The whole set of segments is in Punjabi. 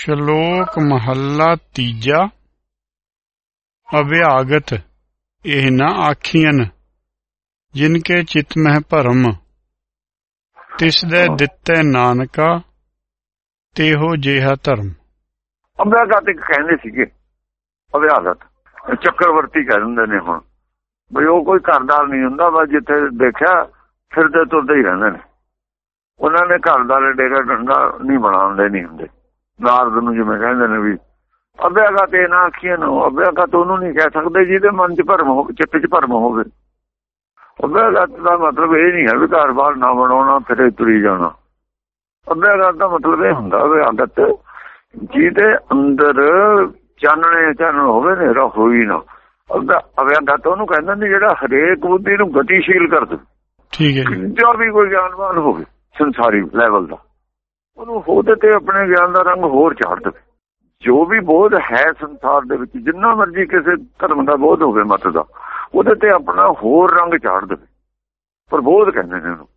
ਸ਼ਲੋਕ ਮਹੱਲਾ ਤੀਜਾ ਅਵਿਆਗਤ ਇਹ ਨਾ ਆਖੀਨ ਜਿਨ ਕੇ ਚਿਤ ਮਹਿ ਭਰਮ। ਤਿਸ ਦੇ ਦਿੱਤੇ ਨਾਨਕਾ ਤੇਹੋ ਜਿਹਾ ਧਰਮ। ਅਭਿਆਗਤ ਇੱਕ ਕਹਿੰਦੇ ਸੀਗੇ। ਅਭਿਆਗਤ। ਚੱਕਰਵਰਤੀ ਕਹਿ ਦਿੰਦੇ ਨੇ ਹੁਣ। ਬਈ ਉਹ ਕੋਈ ਘਰਦਾਰ ਨਹੀਂ ਹੁੰਦਾ ਬਸ ਜਿੱਥੇ ਦੇਖਿਆ ਫਿਰਦੇ ਤੁਰਦੇ ਹੀ ਰਹਿੰਦੇ ਨੇ। ਉਹਨਾਂ ਨੇ ਘਰਦਾਰ ਡੇਰਾ ਡੰਡਾ ਨਹੀਂ ਬਣਾਉਂਦੇ ਨਹੀਂ ਹੁੰਦੇ। ਨਾਰਦ ਨੂੰ ਜਿਵੇਂ ਕਹਿੰਦੇ ਨੇ ਵੀ ਅਭਿਆਗਤ ਇਹ ਨਾ ਆਖੀਏ ਨੂੰ ਅਭਿਆਗਤ ਉਹਨੂੰ ਨਹੀਂ ਕਹਿ ਸਕਦੇ ਜਿਹਦੇ ਮਨ 'ਚ ਭਰਮ ਹੋਵੇ ਚਿੱਤ 'ਚ ਭਰਮ ਹੋਵੇ। ਅਭਿਆਗਤ ਦਾ ਮਤਲਬ ਇਹ ਨਹੀਂ ਹੈ ਵੀ ਘਰ-ਬਾਰ ਨਾ ਬਣਾਉਣਾ ਫਿਰੇ ਤੁਰੀ ਜਾਣਾ। ਅਭਿਆਗਤ ਦਾ ਮਤਲਬ ਇਹ ਹੁੰਦਾ ਅਭਿਆਗਤ ਜਿਹਦੇ ਅੰਦਰ ਚਾਨਣੇ ਚਾਨਣ ਹੋਵੇ ਨੇਰਾ ਹੋਈ ਨਾ। ਅਭਿਆਗਤ ਉਹਨੂੰ ਕਹਿੰਦੇ ਨੇ ਜਿਹੜਾ ਹਰੇਕ ਬੁੱਧੀ ਨੂੰ ਗਤੀਸ਼ੀਲ ਕਰ ਦੇ। ਠੀਕ ਹੈ ਜੀ। ਜੋ ਵੀ ਕੋਈ ਗਿਆਨਵਾਨ ਹੋਵੇ ਸੰਸਾਰੀ ਲੈਵਲ ਦਾ। ਉਹਨੂੰ ਉਹਦੇ ਤੇ ਆਪਣੇ ਗਿਆਨ ਦਾ ਰੰਗ ਹੋਰ ਚਾੜ ਦੇਵੇ। ਜੋ ਵੀ ਬੋਧ ਹੈ ਸੰਸਾਰ ਦੇ ਵਿੱਚ ਜਿੰਨਾ ਮਰਜ਼ੀ ਕਿਸੇ ਧਰਮ ਦਾ ਬੋਧ ਹੋਵੇ ਮਤ ਦਾ ਉਹਦੇ ਤੇ ਆਪਣਾ ਹੋਰ ਰੰਗ ਚਾੜ ਦੇਵੇ। ਪਰ ਬੋਧ ਕਹਿੰਦੇ ਨੇ ਉਹਨੂੰ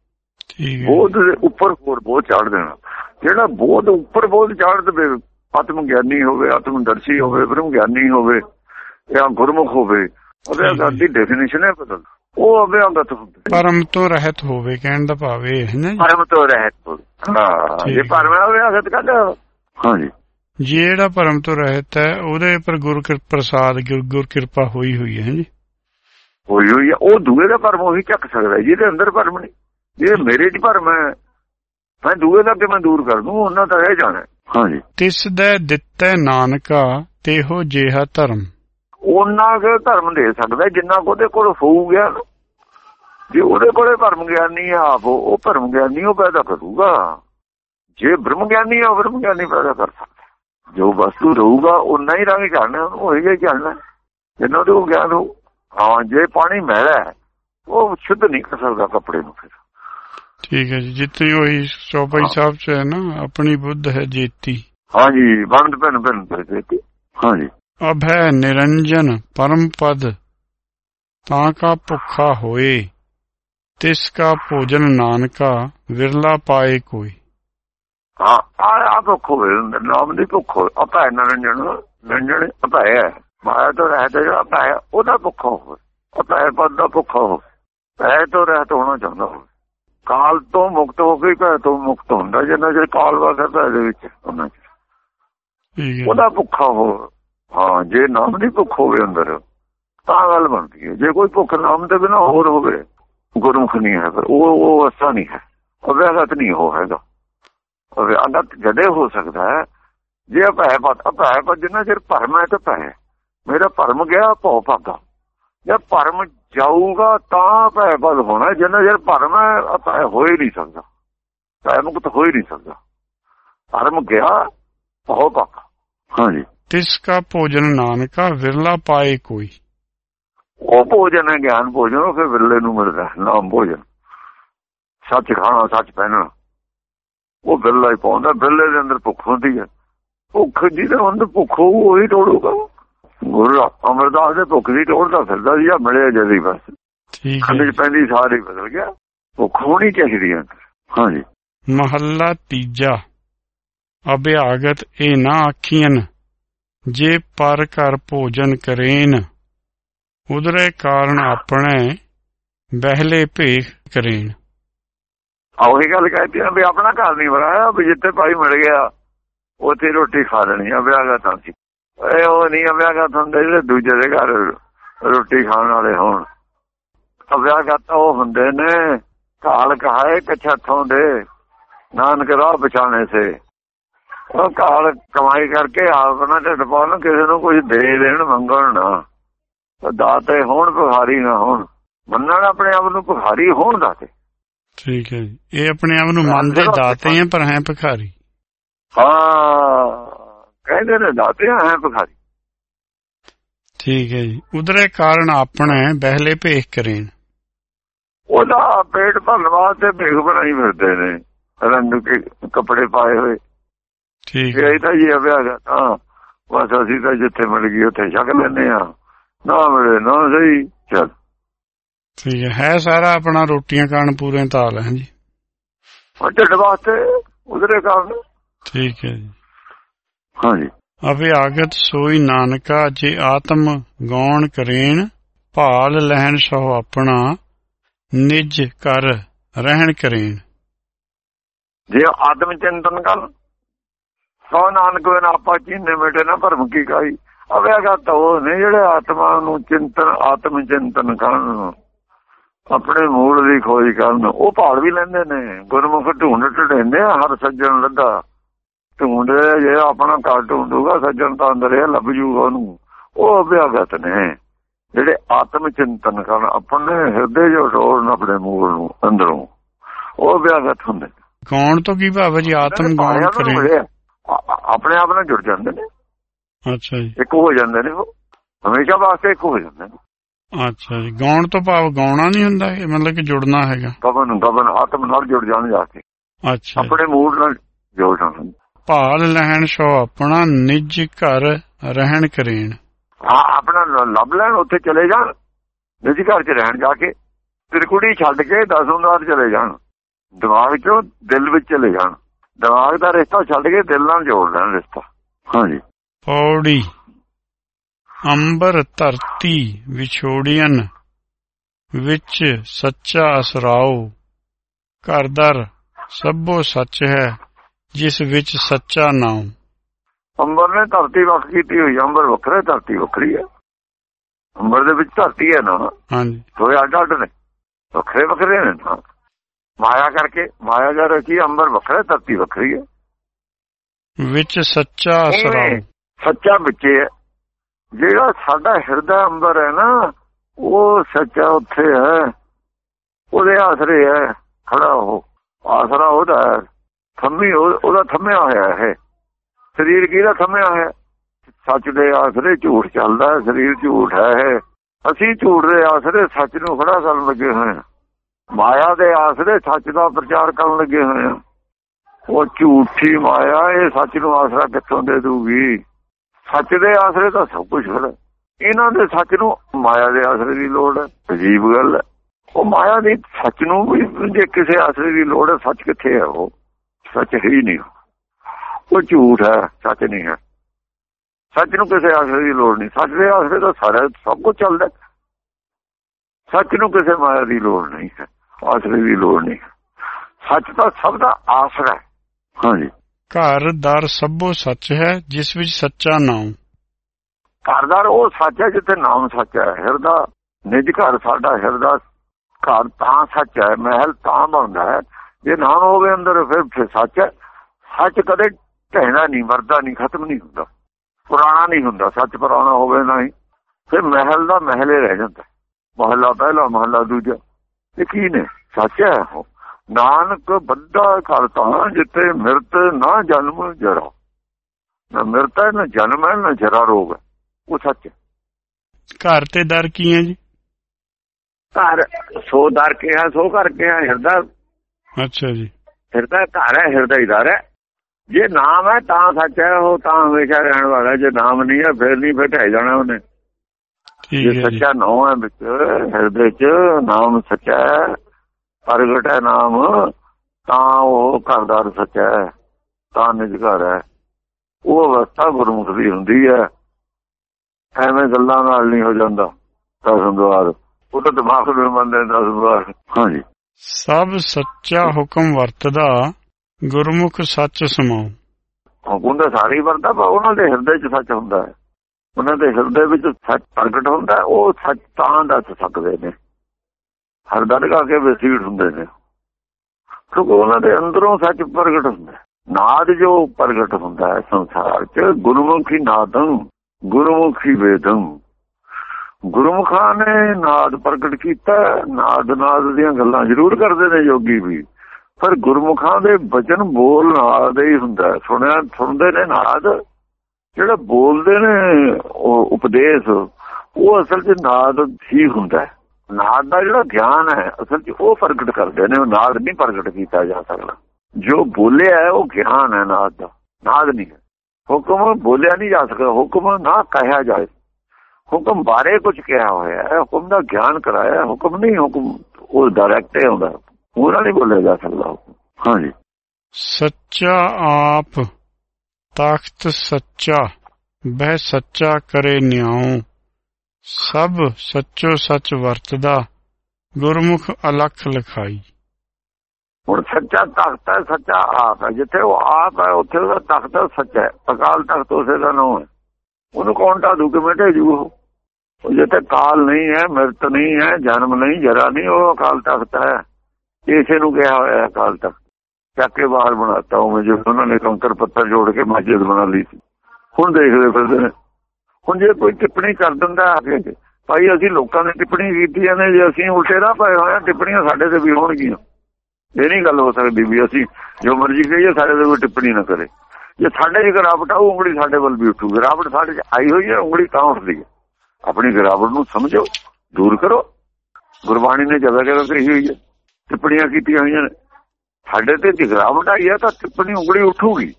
ਬੋਧ ਦੇ ਉੱਪਰ ਹੋਰ ਬੋਧ ਚਾੜ ਦੇਣਾ। ਜਿਹੜਾ ਬੋਧ ਉੱਪਰ ਬੋਧ ਚਾੜ ਦੇਵੇ ਆਤਮ ਗਿਆਨੀ ਹੋਵੇ ਆਤਮ ਦਰਸ਼ੀ ਹੋਵੇ ਬ੍ਰਹਮ ਗਿਆਨੀ ਹੋਵੇ ਜਾਂ ਗੁਰਮੁਖ ਹੋਵੇ ਉਹਦੇ ਅਗਾਂਹ ਦੀ ਡੈਫੀਨੇਸ਼ਨ ਹੈ ਬਦਲ ਉਹ ਅਭਿਆਗਤ ਹੁੰਦਾ। ਪਰਮ ਤੋਂ ਰਹਿਤ ਹੋਵੇ ਕਹਿਣ ਦਾ ਭਾਵ ਇਹ ਹੈ ਨਾ ਜੀ। ਪਰਮ ਤੋਂ ਰਹਿਤ ਹੋਵੇ। ਹਾਂ ਇਹ ਪਰਮ ਅਭਿਆਗਤ ਕਹਿੰਦਾ ਹਾਂਜੀ ਜਿਹੜਾ ਪਰਮ ਤੋਂ ਰਹਿਤ ਹੈ ਉਹਦੇ ਪਰ ਗੁਰ ਪ੍ਰਸਾਦ ਗੁਰ- ਕਿਰਪਾ ਹੋਈ ਹੋਈ ਹੈ ਜੀ। ਹੋਈ ਹੋਈ ਉਹ ਦੂਏ ਦਾ ਭਰਮ ਉਹੀ ਚੱਕ ਸਕਦਾ ਜਿਹਦੇ ਅੰਦਰ ਭਰਮ ਨਹੀਂ। ਜੇ ਮੇਰੇ 'ਚ ਭਰਮ ਹੈ ਮੈਂ ਦੂਏ ਦਾ ਕਿਵੇਂ ਦੂਰ ਕਰ ਦੂੰ ਉਹਨਾਂ ਦਾ ਇਹ ਜਾਣਾ ਹਾਂਜੀ ਤਿਸ ਦੇ ਦਿੱਤੇ ਨਾਨਕਾ ਤੇਹੋ ਜਿਹਾ ਧਰਮ। ਉਹਨਾਂ ਕੇ ਧਰਮ ਦੇ ਸਕਦਾ ਜਿੰਨਾ ਕੁ ਉਹਦੇ ਕੋਲ ਹੋਊਗਾ ਜੇ ਉਹਦੇ ਕੋਲੇ ਭਰਮ ਗਿਆਨੀ ਆਪ ਉਹ ਉਹ ਭਰਮ ਗਿਆਨੀ ਉਹ ਪੈਦਾ ਕਰੂਗਾ। ਜੇ ਬ੍ਰਹਮ ਗਿਆਨੀ ਆ ਉਹ ਬ੍ਰਹਮ ਗਿਆਨੀ ਪੈਦਾ ਕਰ ਸਕਦਾ। ਜੋ ਵਸਤੂ ਰਹੂਗਾ ਉਨਾ ਹੀ ਰੰਗ ਉਹਨੂੰ ਹੋਏਗਾ ਹੀ ਝਾੜਨਾ। ਜਿੰਨਾ ਕੋਲ ਗਿਆਨ ਹੋ ਹਾਂ ਜੇ ਪਾਣੀ ਮੈਲਾ ਉਹ ਸ਼ੁੱਧ ਨਹੀਂ ਕਰ ਸਕਦਾ ਕੱਪੜੇ ਨੂੰ ਫਿਰ। ਠੀਕ ਹੈ ਜੀ ਜਿੱਥੇ ਉਹੀ ਚੌਪਈ ਸਾਹਿਬ ਚ ਹੈ ਨਾ ਆਪਣੀ ਬੁੱਧ ਹੈ ਜੇਤੀ। ਹਾਂਜੀ ਬੰਦ ਪੈਨ ਪੈਨ ਤੇ ਹਾਂਜੀ। ਅਭੈ ਨਿਰੰਜਨ ਪਰਮ ਪਦ ਤਾਂ ਕਾ ਭੁੱਖਾ ਹੋਏ ਤਿਸ ਕਾ ਭੋਜਨ ਨਾਨਕਾ ਵਿਰਲਾ ਪਾਏ ਕੋਈ। ਆ ਆ ਭੁੱਖ ਹੋਵੇ ਨਾਮ ਦੀ ਭੁੱਖ ਹੋਵੇ ਅਪੈ ਨਰੰਜਨ ਨਰੰਜਨ ਅਪੈ ਹੈ। ਮਾਇਆ ਤੋਂ ਰਹਿਤ ਜਿਹੜਾ ਹੈ, ਉਹਦਾ ਭੁੱਖ ਹੋਵੇ ਅਪੈ ਪਦ ਦਾ ਭੁੱਖ ਹੋਵੇ ਪੈ ਤੋਂ ਰਹਿਤ ਹੋਣਾ ਚਾਹੁੰਦਾ ਹੋਵੇ। ਕਾਲ ਤੋਂ ਮੁਕਤ ਹੋ ਕੇ ਪੈ ਤੋਂ ਮੁਕਤ ਹੁੰਦਾ ਜਿੰਨਾ ਚਿਰ ਕਾਲ ਵਾਸਰ ਪੈ ਦੇ ਵਿੱਚ ਉਹਨਾਂ ਹੈ ਉਹਦਾ ਭੁੱਖਾ ਹੋ ਹਾਂ, ਜੇ ਨਾਮ ਦੀ ਭੁੱਖ ਹੋਵੇ ਅੰਦਰ, ਤਾਂ ਗੱਲ ਬਣਦੀ ਹੈ। ਜੇ ਕੋਈ ਭੁੱਖ ਨਾਮ ਦੇ ਬਿਨਾ ਹੋਰ ਹੋਵੇ, ਗੁਰਮੁਖ ਨਹੀਂ ਹੈ ਫਿਰ। ਉਹ ਉਹ ਅਵਸਥਾ ਨਹੀਂ ਹੈ। ਅਵਿਆਗਤ ਨਹੀਂ ਹੋ ਹੈਗਾ। ਅਵਿਆਗਤ ਜਦੇ ਹੋ ਸਕਦਾ ਹੈ, ਜੇ ਭੈ ਪਤ ਭੈ ਪਤ ਜਿੰਨਾ ਚਿਰ ਭਰਮ ਹੈ ਤਾਂ ਭੈ ਮੇਰਾ ਭਰਮ ਗਿਆ, ਭਉ ਭਾਗਾ। ਜੇ ਭਰਮ ਜਾਊਗਾ, ਤਾਂ ਭੈ ਪਤ ਹੋਣਾ ਜਿੰਨਾ ਚਿਰ ਭਰਮ ਹੈ ਭੈ ਹੋ ਹੀ ਨਹੀਂ ਸਕਦਾ। ਭੈ ਮੁਕਤ ਹੋ ਹੀ ਨਹੀਂ ਸਕਦਾ। ਭਰਮ ਗਿਆ, ਭਉ ਭਾਗਾ। ਹਾਂਜੀ। ਤਿਸ ਕਾ ਭੋਜਨ ਨਾਨਕਾ ਵਿਰਲਾ ਪਾਏ ਕੋਈ। ਉਹ ਭੋਜਨ ਹੈ ਗਿਆਨ ਭੋਜਨ ਉਹ ਫਿਰ ਵਿਰਲੇ ਨੂੰ ਮਿਲਦਾ ਨਾਮ ਭੋਜਨ। ਸੱਚ ਖਾਣਾ ਸੱਚ ਪਹਿਨਣਾ। ਉਹ ਵਿਰਲਾ ਹੀ ਪਾਉਂਦਾ ਵਿਰਲੇ ਦੇ ਅੰਦਰ ਭੁੱਖ ਹੁੰਦੀ ਹੈ। ਭੁੱਖ ਜਿਹਦੇ ਅੰਦਰ ਭੁੱਖ ਹੋਊ ਉਹੀ ਤੋੜੂਗਾ ਗੁਰੂ ਅਮਰਦਾਸ ਦੇ ਭੁੱਖ ਦੀ ਤੋੜਦਾ ਫਿਰਦਾ ਸੀ ਆ ਮਿਲਿਆ ਜਦੀ ਬਸ। ਠੀਕ ਹੈ ਪੈਂਦੀ ਸਾਰੀ ਬਦਲ ਗਿਆ। ਭੁੱਖ ਹੋਣੀ ਚਾਹੀਦੀ ਹੈ ਹਾਂਜੀ। ਮਹੱਲਾ ਤੀਜਾ। ਅਭਿਆਗਤ ਇਹ ਨਾ ਆਖੀਨ ਜੇ ਪਰ ਕਰ ਭੋਜਨ ਕਰੇਨ ਉਦਰੇ ਕਾਰਨ ਆਪਣੇ ਬਹਿਲੇ ਭੇਖ ਕਰੇਨ। ਆ ਉਹੀ ਗੱਲ ਕਹਿੰਦੀ ਆ ਵੀ ਆਪਣਾ ਘਰ ਨਹੀਂ ਬਣਾਇਆ, ਵੀ ਜਿੱਥੇ ਭਾਈ ਮਿਲ ਗਿਆ, ਉੱਥੇ ਰੋਟੀ ਖਾ ਲੈਣੀ ਆ, ਵਿਆਹ ਤਾਂ ਸੀ। ਇਹ ਉਹ ਨਹੀਂ ਅਭਿਆਗਤ ਹੁੰਦੇ ਜਿਹੜੇ ਦੂਜੇ ਦੇ ਘਰ ਰੋਟੀ ਖਾਣ ਵਾਲੇ ਹੋਣ। ਅਭਿਆਗਤ ਉਹ ਹੁੰਦੇ ਨੇ ਕਾਲ ਕਹਾਏ ਕਛਾਥੋਂ ਦੇ ਨਾਨਕ ਰਾਹ ਪਛਾਣੇ ਸੇ। ਉਹ ਕਾਲ ਕਮਾਈ ਕਰਕੇ ਆਪਣਾ ਢਿੱਡ ਪਾਉਣ ਕਿਸੇ ਨੂੰ ਕੁਝ ਦੇ ਦੇਣ ਮੰਗਣ ਨਾ। ਦਾਤੇ ਹੋਣ ਭਿਖਾਰੀ ਨਾ ਹੋਣ। ਮੰਨਣ ਆਪਣੇ ਆਪ ਨੂੰ ਭਿਖਾਰੀ ਹੋਣ ਦਾਤੇ। ਠੀਕ ਹੈ ਜੀ। ਇਹ ਆਪਣੇ ਆਪ ਨੂੰ ਮੰਨਦੇ ਦਾਤੇ ਆ ਪਰ ਹੈ ਭਿਖਾਰੀ। ਹਾਂ ਕਹਿੰਦੇ ਨੇ ਦਾਤੇ ਹੈ ਭਿਖਾਰੀ। ਠੀਕ ਹੈ ਜੀ। ਉਦਰੇ ਕਾਰਨ ਆਪਣੇ ਬਹਿਲੇ ਭੇਖ ਕਰੇਨ। ਉਹਦਾ ਪੇਟ ਭਰਨ ਵਾਸਤੇ ਭੇਖ ਬਣਾਈ ਫਿਰਦੇ ਨੇ। ਰੰਗ ਕੇ ਕੱਪੜੇ ਪਾਏ ਹੋਏ। ਠੀਕ ਹੈ। ਇਹ ਤਾਂ ਜੀ ਅਭਿਆਗਾ ਹਾਂ ਬਸ ਅਸੀਂ ਤਾਂ ਜਿੱਥੇ ਮਿਲ ਗਈ ਉੱਥੇ ਛਕ ਲੈਨੇ ਆ ਨਾ ਮਿਲੇ ਨਾ ਸਹੀ ਚਲ। ਠੀਕ ਹੈ। ਹੈ ਸਾਰਾ ਆਪਣਾ ਰੋਟੀਆਂ ਖਾਣ ਪੂਰੇ ਤਾਲ ਹੈ ਜੀ ਉਹ ਢਿੱਡ ਵਾਸਤੇ ਉਧਰੇ ਕਾਰਨ। ਠੀਕ ਹੈ ਜੀ। ਹਾਂਜੀ। ਅਭਿਆਗਤ ਸੋਈ ਨਾਨਕਾ ਜੇ ਆਤਮ ਗੌਣ ਕਰੇਣ ਭਾਲ ਲਹਿਣ ਸੋ ਆਪਣਾ ਨਿਜ ਕਰ ਰਹਿਣ ਕਰੇਣ। ਜੇ ਆਤਮ ਚਿੰਤਨ ਕਰ ਸੋ ਨਾਨਕ ਵੇ ਨਾ ਆਪਾ ਚੀਨੇ ਮਿਟੇ ਨਾ ਭਰਮ ਕੀ ਕਾਈ ਅਵੇਗਾ ਤਾਂ ਨੇ ਜਿਹੜੇ ਆਤਮਾ ਨੂੰ ਚਿੰਤਨ ਆਤਮ ਚਿੰਤਨ ਕਰਨ ਆਪਣੇ ਮੂਲ ਦੀ ਖੋਜ ਕਰਨ ਉਹ ਭਾਲ ਵੀ ਲੈਂਦੇ ਨੇ। ਗੁਰਮੁਖ ਢੂੰਡ ਢੜੇਂਦੇ ਹਰ ਸੱਜਣ ਲੱਗਾ। ਢੂੰਡੇ ਜੇ ਆਪਣਾ ਘਰ ਢੂੰਡੂਗਾ ਸੱਜਣ ਤਾਂ ਅੰਦਰ ਇਹ ਲੱਭ ਜੂਗਾ ਉਹਨੂੰ। ਉਹ ਅਭਿਆਗਤ ਨੇ। ਜਿਹੜੇ ਆਤਮ ਚਿੰਤਨ ਕਰਨ ਆਪਣੇ ਹਿਰਦੇ ਜੋ ਟੋੜਨ ਆਪਣੇ ਮੂਲ ਨੂੰ ਅੰਦਰੋਂ ਉਹ ਅਭਿਆਗਤ ਹੁੰਦੇ ਗੌਣ ਤੋਂ ਕੀ ਭਾਵ ਹੈ ਜੀ? ਆਤਮ ਗੌਣ ਭਾਲਿਆਂ ਆਪਣੇ ਆਪ ਨਾਲ ਜੁੜ ਜਾਂਦੇ ਨੇ। ਅੱਛਾ ਜੀ। ਇੱਕ ਹੋ ਜਾਂਦੇ ਨੇ ਉਹ। ਹਮੇਸ਼ਾ ਵਾਸਤੇ ਇੱਕ ਹੋ ਜਾਂਦੇ ਨੇ। ਅੱਛਾ ਜੀ। ਗੌਣ ਤੋਂ ਭਾਵ ਗਾਉਣਾ ਨਹੀਂ ਹੁੰਦਾ ਇਹ? ਮਤਲਬ ਕਿ ਜੁੜਨਾ ਹੈਗਾ? ਗਗਨ ਗਗਨ ਆਤਮ ਨਾਲ ਜੁੜ ਜਾਣ ਜਾ ਕੇ। ਅੱਛਾ। ਆਪਣੇ ਮੂਲ ਨਾਲ ਜੁੜ ਜਾਣ। ਭਾਲ ਲੈਣ ਸੋ ਆਪਣਾ ਨਿਜ ਘਰ ਰਹਿਣ ਕਰੇਣ। ਆ ਆਪਣਾ ਲੱਭ ਲੈਣ ਉੱਥੇ ਚਲੇ ਜਾਣ। ਨਿੱਜ ਘਰ 'ਚ ਰਹਿਣ ਜਾ ਕੇ। ਤਿਰਕੁੜੀ ਛੱਡ ਕੇ ਦਸੋਂਦਾਰ ਚਲੇ ਜਾਣ। ਦਿਮਾਗ 'ਚੋਂ ਦਿਲ ਵਿੱਚ ਚਲੇ ਜਾਣ। ਦਿਮਾਗ ਦਾ ਰਿਸ਼ਤਾ ਛੱਡ ਕੇ ਦਿਲ ਨਾਲ ਜੋੜ ਲੈਣ ਰਿਸ਼ਤਾ। ਹਾਂਜੀ। ਪੌੜੀ। ਅੰਬਰ ਧਰਤੀ ਵਿਛੋੜੀਆਂ ਵਿੱਚ ਸੱਚਾ ਅਸਰਾਓ। ਘਰਦਰ ਸਭੋ ਸੱਚ ਹੈ ਜਿਸ ਵਿੱਚ ਸੱਚਾ ਨਾਮ ਅੰਬਰ ਨੇ ਧਰਤੀ ਵੱਖ ਕੀਤੀ ਹੋਈ ਅੰਬਰ ਵੱਖਰਾ ਧਰਤੀ ਵੱਖਰੀ ਹੈ ਅੰਬਰ ਦੇ ਵਿੱਚ ਧਰਤੀ ਹੈ ਨਾ। ਹਾਂਜੀ। ਦੋਏ ਅੱਡ ਅੱਡ ਨੇ। ਵੱਖਰੇ ਵੱਖਰੇ ਨੇ ਨਾ। ਮਾਇਆ ਕਰਕੇ ਮਾਇਆ ਜਦ ਰਚੀ ਅੰਬਰ ਵੱਖਰਾ ਧਰਤੀ ਵੱਖਰੀ ਹੈ। ਵਿੱਚ ਸੱਚਾ ਇਵੇਂ ਸੱਚਾ ਵਿੱਚੇ ਹੈ। ਜਿਹੜਾ ਸਾਡਾ ਹਿਰਦਾ ਅੰਬਰ ਹੈ ਨਾ ਉਹ ਸੱਚਾ ਉੱਥੇ ਹੈ। ਉਹਦੇ ਆਸਰੇ ਹੈ ਖੜਾ ਉਹ। ਆਸਰਾ ਉਹਦਾ ਹੈ। ਥੰਮੀ ਉਹ- ਉਹਦਾ ਥੰਮਿਆ ਹੋਇਆ ਹੈ ਸਰੀਰ ਕਿਹਦਾ ਥੰਮਿਆ ਹੈ ਸੱਚ ਦੇ ਆਸਰੇ ਝੂਠ ਚੱਲਦਾ ਹੈ ਸਰੀਰ ਝੂਠ ਹੈ ਅਸੀਂ ਝੂਠ ਦੇ ਆਸਰੇ ਸੱਚ ਨੂੰ ਖੜਾ ਕਰਨ ਲੱਗੇ ਹੋਏ ਹਾਂ। ਮਾਇਆ ਦੇ ਆਸਰੇ ਸੱਚ ਦਾ ਪ੍ਰਚਾਰ ਕਰਨ ਲੱਗੇ ਹੋਏ ਆ। ਉਹ ਝੂਠੀ ਮਾਇਆ ਇਹ ਸੱਚ ਨੂੰ ਆਸਰਾ ਕਿੱਥੋਂ ਦੇ ਦੂਗੀ ਸੱਚ ਦੇ ਆਸਰੇ ਤਾਂ ਸਭ ਕੁਝ ਹੈ ਇਹਨਾਂ ਦੇ ਸੱਚ ਨੂੰ ਮਾਇਆ ਦੇ ਆਸਰੇ ਦੀ ਲੋੜ ਹੈ। ਅਜੀਬ ਗੱਲ ਹੈ। ਉਹ ਮਾਇਆ ਦੀ ਸੱਚ ਨੂੰ ਵੀ ਜੇ ਕਿਸੇ ਆਸਰੇ ਦੀ ਲੋੜ ਹੈ, ਸੱਚ ਕਿੱਥੇ ਹੈ ਉਹ? ਸੱਚ ਹੀ ਨਹੀਂ। ਉਹ ਝੂਠ ਹੈ, ਸੱਚ ਨਹੀਂ ਹੈ। ਸੱਚ ਨੂੰ ਕਿਸੇ ਆਸਰੇ ਦੀ ਲੋੜ ਨਹੀਂ। ਸੱਚ ਦੇ ਆਸਰੇ ਤਾਂ ਸਾਰਾ ਸਭ ਕੁਝ ਚੱਲਦਾ ਸੱਚ ਨੂੰ ਕਿਸੇ ਮਾਇਆ ਦੀ ਲੋੜ ਨਹੀਂ ਹੈ। ਆਸਰੇ ਦੀ ਲੋੜ ਨਹੀਂ। ਹੈ। ਸੱਚ ਤਾਂ ਸਭ ਦਾ ਆਸਰਾ ਹੈ। ਹਾਂਜੀ। ਘਰ ਦਰ ਸਭੋ ਸੱਚ ਹੈ ਜਿਸ ਵਿੱਚ ਸੱਚਾ ਨਾਮ। ਘਰਦਾਰ ਉਹ ਸੱਚ ਹੈ ਜਿੱਥੇ ਨਾਮ ਸੱਚ ਹੈ। ਹਿਰਦਾ ਨਿਜ ਘਰ ਸਾਡਾ ਹਿਰਦਾ ਘਰ ਤਾਂ ਸੱਚ ਹੈ ਮਹਿਲ ਤਾਂ ਬਣਦਾ ਹੈ। ਜੇ ਨਾਮ ਹੋਵੇ ਅੰਦਰ ਫਿਰ ਫਿਰ ਸੱਚ ਹੈ। ਸੱਚ ਕਦੇ ਢਹਿਣਾ ਨਹੀਂ ਮਰਦਾ ਨਹੀਂ ਖਤਮ ਨਹੀਂ ਹੁੰਦਾ। ਪੁਰਾਣਾ ਨਹੀਂ ਹੁੰਦਾ ਸੱਚ ਪੁਰਾਣਾ ਹੋਵੇ ਨਹੀਂ ਫਿਰ ਮਹਿਲ ਦਾ ਮਹਿਲੇ ਰਹਿ ਜਾਂਦਾ। ਮਹੱਲਾ ਪਹਿਲਾ ਮਹੱਲਾ ਦੂਜਾ। ਇਹ ਕੀ ਨੇ ਸੱਚ ਹੈ ਨਾਨਕ ਬੱਧਾ ਘਰ ਤਾਂ ਜਿੱਥੇ ਮਿਰਤ ਨਾ ਜਨਮ ਜਰਾ। ਨਾ ਮਿਰਤ ਹੈ ਨਾ ਜਨਮ ਹੈ ਨਾ ਜਰਾ ਰੋਗ ਹੈ। ਉਹ ਸੱਚ ਹੈ। ਘਰ ਤੇ ਦਰ ਕੀ ਹੈ ਜੀ? ਘਰ ਸੋ ਦਰ ਕਿਹਾ ਸੋ ਘਰ ਕਿਹਾ ਹਿਰਦਾ ਅੱਛਾ ਜੀ। ਹਿਰਦਾ ਘਰ ਹੈ ਹਿਰਦਾ ਹੀ ਦਰ ਹੈ। ਜੇ ਨਾਮ ਹੈ ਤਾਂ ਸੱਚ ਹੈ ਉਹ ਤਾਂ ਹਮੇਸ਼ਾ ਰਹਿਣ ਵਾਲਾ ਹੈ। ਜੇ ਨਾਮ ਨਹੀਂ ਹੈ ਫਿਰ ਨਹੀਂ ਫਿਰ ਢਹਿ ਜਾਣਾ ਉਹਨੇ। ਠੀਕ ਜੇ ਹੈ ਜੀ। ਸੱਚਾ ਨਾਮ ਹੈ ਵਿੱਚ ਹਿਰਦੇ 'ਚ ਨਾਮ ਸੱਚਾ ਹੈ ਪ੍ਰਗਟ ਹੈ ਨਾਮ ਤਾਂ ਉਹ ਘਰਦਾਰ ਸੱਚਾ ਹੈ ਤਾਂ ਨਿਜ ਘਰ ਹੈ। ਉਹ ਅਵਸਥਾ ਗੁਰਮੁਖ ਦੀ ਹੁੰਦੀ ਹੈ। ਐਵੇਂ ਗੱਲਾਂ ਨਾਲ ਨਹੀਂ ਹੋ ਜਾਂਦਾ ਦਸ ਦੁਆਰ ਉਹ ਤਾਂ ਦਿਮਾਗ ਨੂੰ ਮੰਨਦੇ ਦਸ ਦੁਆਰ ਹਾਂਜੀ। ਸਭ ਸੱਚਾ ਹੁਕਮ ਵਰਤਦਾ ਗੁਰਮੁਖ ਸੱਚ ਸਮਾਉ। ਹੁਕਮ ਤਾਂ ਸਾਰੇ ਹੀ ਵਰਦਾ ਪਰ ਉਹਨਾਂ ਦੇ ਹਿਰਦੇ 'ਚ ਸੱਚ ਹੁੰਦਾ ਹੈ। ਉਹਨਾਂ ਦੇ ਹਿਰਦੇ ਵਿੱਚ ਸੱਚ ਪ੍ਰਗਟ ਹੁੰਦਾ, ਉਹ ਸੱਚ ਤਾਂ ਦੱਸ ਸਕਦੇ ਨੇ। ਹਰਦਾ ਲਗਾ ਕੇ ਵਸੀੜ ਹੁੰਦੇ ਨੇ। ਕਿਉਂਕਿ ਉਹਨਾਂ ਦੇ ਅੰਦਰੋਂ ਸੱਚ ਪ੍ਰਗਟ ਹੁੰਦਾ। ਨਾਦ ਜੋ ਪ੍ਰਗਟ ਹੁੰਦਾ ਹੈ ਸੰਸਾਰ 'ਚ, ਗੁਰਮੁਖੀ ਨਾਦੰ, ਗੁਰਮੁਖੀ ਵੇਦੰ। ਗੁਰਮੁਖਾਂ ਨੇ ਨਾਦ ਪ੍ਰਗਟ ਕੀਤਾ ਹੈ। ਨਾਦ ਨਾਦ ਦੀਆਂ ਗੱਲਾਂ ਜ਼ਰੂਰ ਕਰਦੇ ਨੇ ਯੋਗੀ ਵੀ। ਪਰ ਗੁਰਮੁਖਾਂ ਦੇ ਬਚਨ ਬੋਲ ਨਾਦ ਹੀ ਹੁੰਦਾ। ਸੁਣਿਆ, ਸੁਣਦੇ ਨੇ ਨਾਦ ਜਿਹੜਾ ਬੋਲਦੇ ਨੇ ਉਹ ਉਪਦੇਸ਼, ਉਹ ਅਸਲ 'ਚ ਨਾਦ ਹੀ ਹੁੰਦਾ ਹੈ। ਨਾਦ ਦਾ ਜਿਹੜਾ ਗਿਆਨ ਹੈ, ਅਸਲ 'ਚ ਉਹ ਪ੍ਰਗਟ ਕਰਦੇ ਨੇ, ਉਹ ਨਾਦ ਨਹੀਂ ਪ੍ਰਗਟ ਕੀਤਾ ਜਾ ਸਕਦਾ। ਜੋ ਬੋਲਿਆ ਹੈ, ਉਹ ਗਿਆਨ ਹੈ ਨਾਦ ਦਾ, ਨਾਦ ਨਹੀਂ ਹੁਕਮ ਬੋਲਿਆ ਨਹੀਂ ਜਾ ਸਕਦਾ, ਹੁਕਮ ਨਾ ਕਹਿਆ ਜਾਏ। ਹੁਕਮ ਬਾਰੇ ਕੁਝ ਕਿਹਾ ਹੋਇਆ ਹੈ, ਹੁਕਮ ਦਾ ਗਿਆਨ ਕਰਾਇਆ ਹੁਕਮ ਨਹੀਂ, ਹੁਕਮ ਉਹ ਡਾਇਰੈਕਟ ਹੀ ਹੁੰਦਾ। ਉਹਨਾਂ ਨਹੀਂ ਬੋਲਿਆ ਜਾ ਸਕਦਾ ਹੁਕਮ। ਹਾਂਜੀ। ਸੱਚਾ ਆਪ ਤਾਖਤ ਸੱਚਾ, ਬਹਿ ਸੱਚਾ ਕਰੇ ਨਿਆਉ। ਸਭ ਸੱਚੋ ਸੱਚ ਵਰਤਦਾ, ਗੁਰਮੁਖ ਅਲਖ ਲਖਾਈ। ਹੁਣ ਸੱਚਾ ਤਖਤ ਹੈ, ਸੱਚਾ ਆਪ ਹੈ। ਜਿੱਥੇ ਉਹ ਆਪ ਹੈ, ਉੱਥੇ ਉਹਦਾ ਤਖਤ ਸੱਚਾ ਹੈ। ਅਕਾਲ ਤਖਤ ਉਸੇ ਦਾ ਨਾਮ ਹੈ। ਉਹਨੂੰ ਕੌਣ ਢਾਦੂ? ਕਿਵੇਂ ਢੇਜੂ ਉਹ? ਉਹ ਜਿੱਥੇ ਕਾਲ ਨਹੀਂ ਹੈ, ਮਿਰਤ ਨਹੀਂ ਹੈ, ਜਨਮ ਨਹੀਂ, ਜਰਾ ਨਹੀਂ, ਉਹ ਅਕਾਲ ਤਖਤ ਹੈ। ਇਸੇ ਨੂੰ ਕਿਹਾ ਹੋਇਆ ਅਕਾਲ ਤਖਤ। ਚੱਕ ਕੇ ਬਾਹਰ ਬਣਾਤਾ ਉਹ ਜੋ ਉਹਨਾਂ ਨੇ ਕੰਕਰ ਪੱਤਰ ਜੋੜ ਕੇ ਮਸਜਿਦ ਬਣਾ ਲਈ ਸੀ। ਹੁਣ ਦੇਖਦੇ ਫਿਰਦੇ ਨੇ। ਹੁਣ ਜੇ ਕੋਈ ਟਿੱਪਣੀ ਕਰ ਦਿੰਦਾ ਅੱਗੇ ਭਾਈ ਅਸੀਂ ਲੋਕਾਂ ਨੇ ਟਿੱਪਣੀ ਕੀਤੀ ਨੇ, ਜੇ ਅਸੀਂ ਉਲਟੇ ਰਾਹ ਪਏ ਹੋਏ ਟਿੱਪਣੀਆਂ ਸਾਡੇ ਤੇ ਵੀ ਹੋਣਗੀਆਂ। ਇਹ ਨਹੀਂ ਗੱਲ ਹੋ ਸਕਦੀ ਵੀ ਅਸੀਂ ਜੋ ਮਰਜ਼ੀ ਕਹੀਏ, ਸਾਡੇ ਤੇ ਕੋਈ ਟਿੱਪਣੀ ਨਾ ਕਰੇ। ਜੇ ਸਾਡੇ 'ਚ ਗਿਰਾਵਟ ਆਊ, ਉਂਗਲੀ ਸਾਡੇ ਵੱਲ ਵੀ ਉੱਠੂ। ਗਿਰਾਵਟ ਸਾਡੇ 'ਚ ਆਈ ਹੋਈ ਹੈ, ਉਂਗਲੀ ਤਾਂ ਉੱਠਦੀ ਹੈ। ਆਪਣੀ ਗਿਰਾਵਟ ਨੂੰ ਸਮਝੋ, ਦੂਰ ਕਰੋ। ਗੁਰਬਾਣੀ ਨੇ ਜਗ੍ਹਾ ਜਗ੍ਹਾ ਕਹੀ ਹੋਈ ਹੈ। ਟਿੱਪਣੀਆਂ ਕੀਤੀਆਂ ਹੋਈਆਂ ਨੇ। ਸਾਡੇ ਤੇ ਜੇ ਗਿਰਾਵਟ ਆਈ ਹੈ ਤਾਂ ਟਿੱਪਣੀ ਉਂਗਲੀ ਉੱਠੂਗੀ।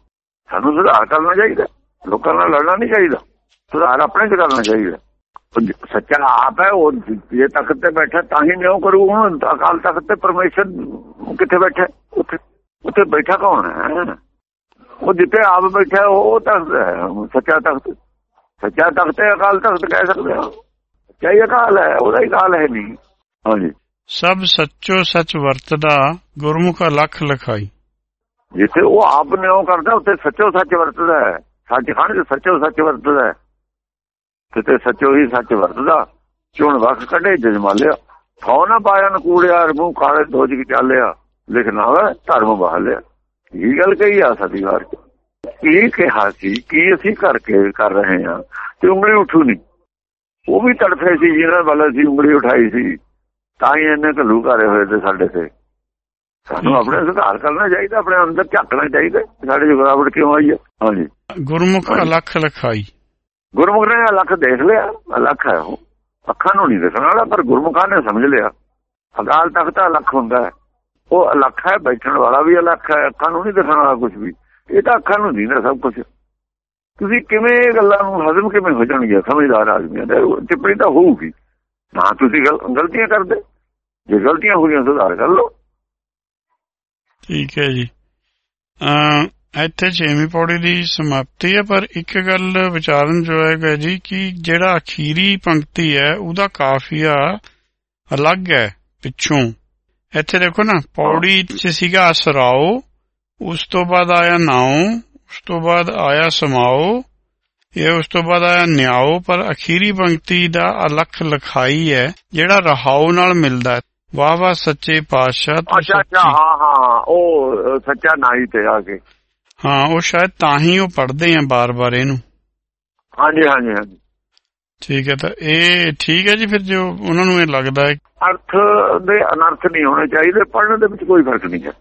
ਸਾਨੂੰ ਸੁਧਾਰ ਕਰਨਾ ਚਾਹੀਦਾ। ਲੋਕਾਂ ਨਾਲ ਲੜਨਾ ਨਹੀਂ ਚਾਹੀਦਾ। ਸੁਧਾਰ ਆਪਣੇ 'ਚ ਕਰਨਾ ਚਾਹੀਦਾ। ਸੱਚਾ ਆਪ ਹੈ, ਉਹ ਜੇ ਤਖਤ ਤੇ ਬੈਠਾ ਤਾਂ ਹੀ ਨਿਉ ਕਰੂ। ਹੁਣ ਅਕਾਲ ਤਖਤ ਤੇ ਪਰਮੇਸ਼ਰ ਕਿੱਥੇ ਬੈਠਾ? ਉੱਥੇ ਉੱਥੇ ਬੈਠਾ ਕੌਣ ਹੈ? ਉਹ ਜਿੱਥੇ ਆਪ ਬੈਠਾ, ਉਹ ਤਖਤ ਹੈ। ਸੱਚਾ ਤਖਤ ਸੱਚਾ ਤਖਤ ਹੈ ਅਕਾਲ ਤਖਤ ਕਹਿ ਸਕਦੇ ਹਾਂ। ਸੱਚਾ ਹੀ ਅਕਾਲ ਹੈ, ਉਹਦਾ ਹੀ ਕਾਲ ਹੈ ਨਹੀਂ। ਹਾਂਜੀ। ਸਭ ਸੱਚੋ ਸੱਚ ਵਰਤਦਾ ਗੁਰਮੁਖ ਅਲਖ ਲਖਾਈ। ਜਿੱਥੇ ਉਹ ਆਪ ਨਿਉ ਕਰਦਾ, ਉੱਥੇ ਸੱਚੋ ਸੱਚ ਵਰਤਦਾ ਹੈ। ਸੱਚਖੰਡ ਸੱਚੋ ਸੱਚ ਵਰਤਦਾ ਹੈ। ਕਿਤੇ ਸੱਚੋ ਹੀ ਸੱਚ ਵਰਤਦਾ, ਚੁਣ ਵਖ ਕੱਢੇ ਜਜਮਾਲਿਆ ਥਾਉ ਨਾ ਪਾਇਆ ਨਕੂੜਿਆ ਮੂੰਹ ਕਾਲੇ ਦੋਜ ਕੇ ਚੱਲਿਆ। ਲਿਖਣਾ ਵਾ ਧਰਮ ਬਾਹ ਲਿਆ। ਇਹ ਗੱਲ ਕਹੀ ਆ ਸਾਡੀ ਵਾਰ ਚ? ਕੀ ਕਿਹਾ ਸੀ, ਕੀ ਅਸੀਂ ਕਰਕੇ ਕਰ ਰਹੇ ਹਾਂ, ਤੇ ਉਂਗਲੀ ਉਠੂ ਨਹੀਂ ਉਹ ਵੀ ਤੜਫੇ ਸੀ, ਜਿਹਨਾਂ ਵੱਲ ਅਸੀਂ ਉਂਗਲੀ ਉਠਾਈ ਸੀ। ਤਾਂ ਹੀ ਇਹਨੇ ਘੱਲੂ ਕਰੇ ਹੋਏ ਤੇ ਸਾਡੇ ਤੇ। ਸਾਨੂੰ ਆਪਣੇ ਸੁਧਾਰ ਕਰਨਾ ਚਾਹੀਦਾ ਆਪਣੇ ਅੰਦਰ ਝਾਕਣਾ ਚਾਹੀਦਾ। ਸਾਡੇ ਚ ਗਿਰਾਵਟ ਕਿਉਂ ਆਈ ਹੈ ਹਾਂਜੀ। ਗੁਰਮੁਖ ਅਲਖ ਲਖਾਈ। ਗੁਰਮੁਖ ਨੇ ਲੱਖ ਦੇਖ ਲਿਆ ਲੱਖ ਹੈ ਉਹ। ਅੱਖਾਂ ਨੂੰ ਨਹੀਂ ਦੇਖਣ ਵਾਲਾ ਪਰ ਗੁਰਮੁਖਾਂ ਨੇ ਸਮਝ ਲਿਆ। ਅਕਾਲ ਤਖਤ ਲੱਖ ਹੁੰਦਾ ਹੈ। ਉਹ ਅਲੱਖ ਹੈ ਬੈਠਣ ਵਾਲਾ ਵੀ ਅਲੱਖ ਹੈ ਅੱਖਾਂ ਨੂੰ ਨਹੀਂ ਦੇਖਣ ਵਾਲਾ ਕੁਝ ਵੀ। ਇਹ ਤਾਂ ਅੱਖਾਂ ਨੂੰ ਨਹੀਂ ਨਾ ਸਭ ਕੁਝ ਤੁਸੀਂ ਕਿਵੇਂ ਇਹ ਗੱਲਾਂ ਨੂੰ ਹਜ਼ਮ ਕਿਵੇਂ ਹੋ ਜਾਣਗੀਆਂ ਸਮਝਦਾਰ ਆਦਮੀਆਂ ਦੇ? ਟਿੱਪਣੀ ਤਾਂ ਹੋਊਗੀ। ਨਾ ਤੁਸੀਂ ਗਲ- ਗਲਤੀਆਂ ਕਰਦੇ। ਜੇ ਗਲਤੀਆਂ ਹੋਈਆਂ ਸੁਧਾਰ ਕਰ ਲਓ। ਠੀਕ ਹੈ ਜੀ। ਅਮ ਇੱਥੇ ਛੇਵੀਂ ਪੌੜੀ ਦੀ ਸਮਾਪਤੀ ਹੈ ਪਰ ਇੱਕ ਗੱਲ ਵਿਚਾਰਨ ਜੋ ਹੈਗਾ ਜੀ ਕਿ ਜਿਹੜਾ ਅਖੀਰੀ ਪੰਕਤੀ ਹੈ ਉਹਦਾ ਕਾਫੀਆ ਅਲੱਗ ਹੈ ਪਿੱਛੋਂ। ਇੱਥੇ ਦੇਖੋ ਨਾ ਪੌੜੀ 'ਚ ਸੀਗਾ ਅਸਰਾਓ ਉਸ ਤੋਂ ਬਾਅਦ ਆਇਆ ਨਾਉ ਉਸ ਤੋਂ ਬਾਅਦ ਆਇਆ ਸਮਾਓ ਇਹ ਉਸ ਤੋਂ ਬਾਅਦ ਆਇਆ ਨਿਆਓ ਪਰ ਅਖੀਰੀ ਪੰਕਤੀ ਦਾ ਅਲਖ ਲਖਾਈ ਹੈ ਜਿਹੜਾ ਰਹਾਉ ਨਾਲ ਮਿਲਦਾ ਹੈ। ਵਾਹ ਵਾਹ ਸੱਚੇ ਪਾਤਸ਼ਾਹ ਅੱਛਾ ਅੱਛਾ ਹਾਂ ਹਾਂ ਉਹ ਸੱਚਾ ਨਾਈ ਤੇ ਆ ਕੇ। ਹਾਂ ਉਹ ਸ਼ਾਇਦ ਤਾਂ ਹੀ ਉਹ ਪੜ੍ਹਦੇ ਆ ਬਾਰ-ਬਾਰ ਇਹਨੂੰ। ਹਾਂਜੀ ਹਾਂਜੀ ਹਾਂਜੀ। ਠੀਕ ਹੈ ਤਾਂ ਇਹ ਠੀਕ ਹੈ ਜੀ ਫਿਰ ਜੋ ਉਹਨਾਂ ਨੂੰ ਇਹ ਲੱਗਦਾ ਹੈ। ਅਰਥ ਦੇ ਅਨਰਥ ਨਹੀਂ ਹੋਣੇ ਚਾਹੀਦੇ ਪੜਨ ਦੇ ਵਿੱਚ ਕੋਈ ਫ਼ਰਕ ਨਹੀਂ ਹੈ।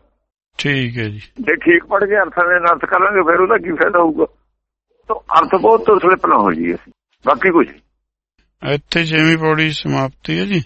ਠੀਕ ਹੈ ਜੀ। ਜੇ ਠੀਕ ਪੜ ਕੇ ਅਰਥਾਂ ਦੇ ਅਨਰਥ ਕਰਾਂਗੇ ਫਿਰ ਉਹਦਾ ਕੀ ਫਾਇਦਾ ਹੋਊਗਾ? ਤਾਂ ਅਰਥ ਬਹੁਤ ਤੋਂ ਸਲਿਪ ਨਾ ਹੋ। ਜੀ ਅਸੀਂ ਬਾਕੀ ਕੁਝ ਇੱਥੇ ਛੇਵੀਂ ਪੌੜੀ ਸਮਾਪਤੀ ਹੈ ਜੀ।